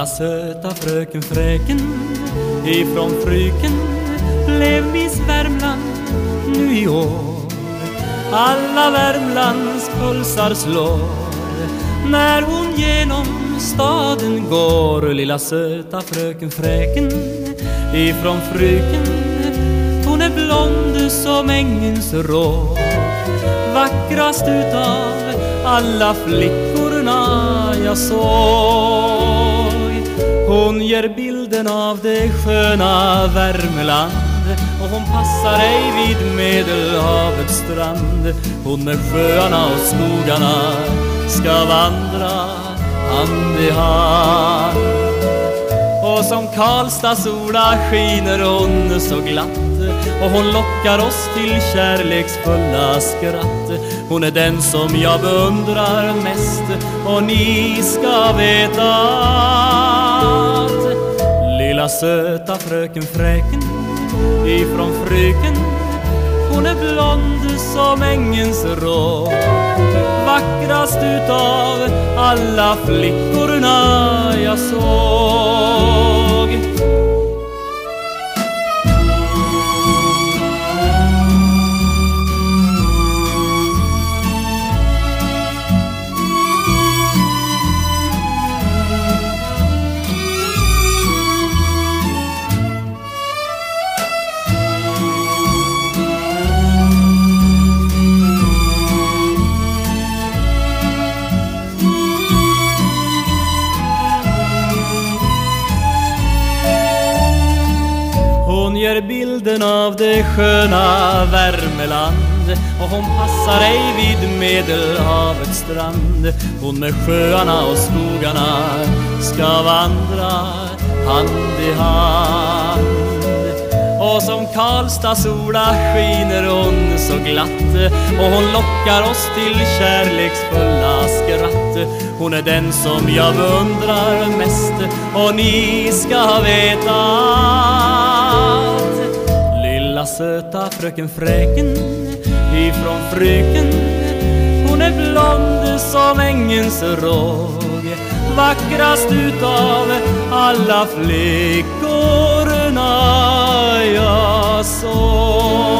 Lilla söta fröken Fräken ifrån Fryken blev Miss Värmland nu i år. Alla Värmlands pulsar slår när hon genom staden går. Lilla söta fröken Fräken ifrån Fryken hon är blond som ängens rå Vackrast utav alla flickorna jag såg hon ger bilden av det sköna Värmeland och hon passar ej vid Medelhavets strand. Hon med sjöarna och skogarna ska vandra hand i hand. Och som Karlstads sola skiner hon så glatt. Och hon lockar oss till kärleksfulla skratt. Hon är den som jag beundrar mest. Och ni ska veta Lilla söta fröken Fräken ifrån Fryken. Hon är blond som ängens rå Vackrast utav alla flickorna jag såg. Hon ger bilden av det sköna Värmeland och hon passar ej vid Medelhavets strand. Hon med sjöarna och skogarna ska vandra hand i hand. Och som Karlstads sola skiner hon så glatt och hon lockar oss till kärleksfulla skratt. Hon är den som jag beundrar mest och ni ska veta denna söta fröken Fräken ifrån Fryken. Hon är blond som ängens råg Vackrast utav alla flickorna jag såg.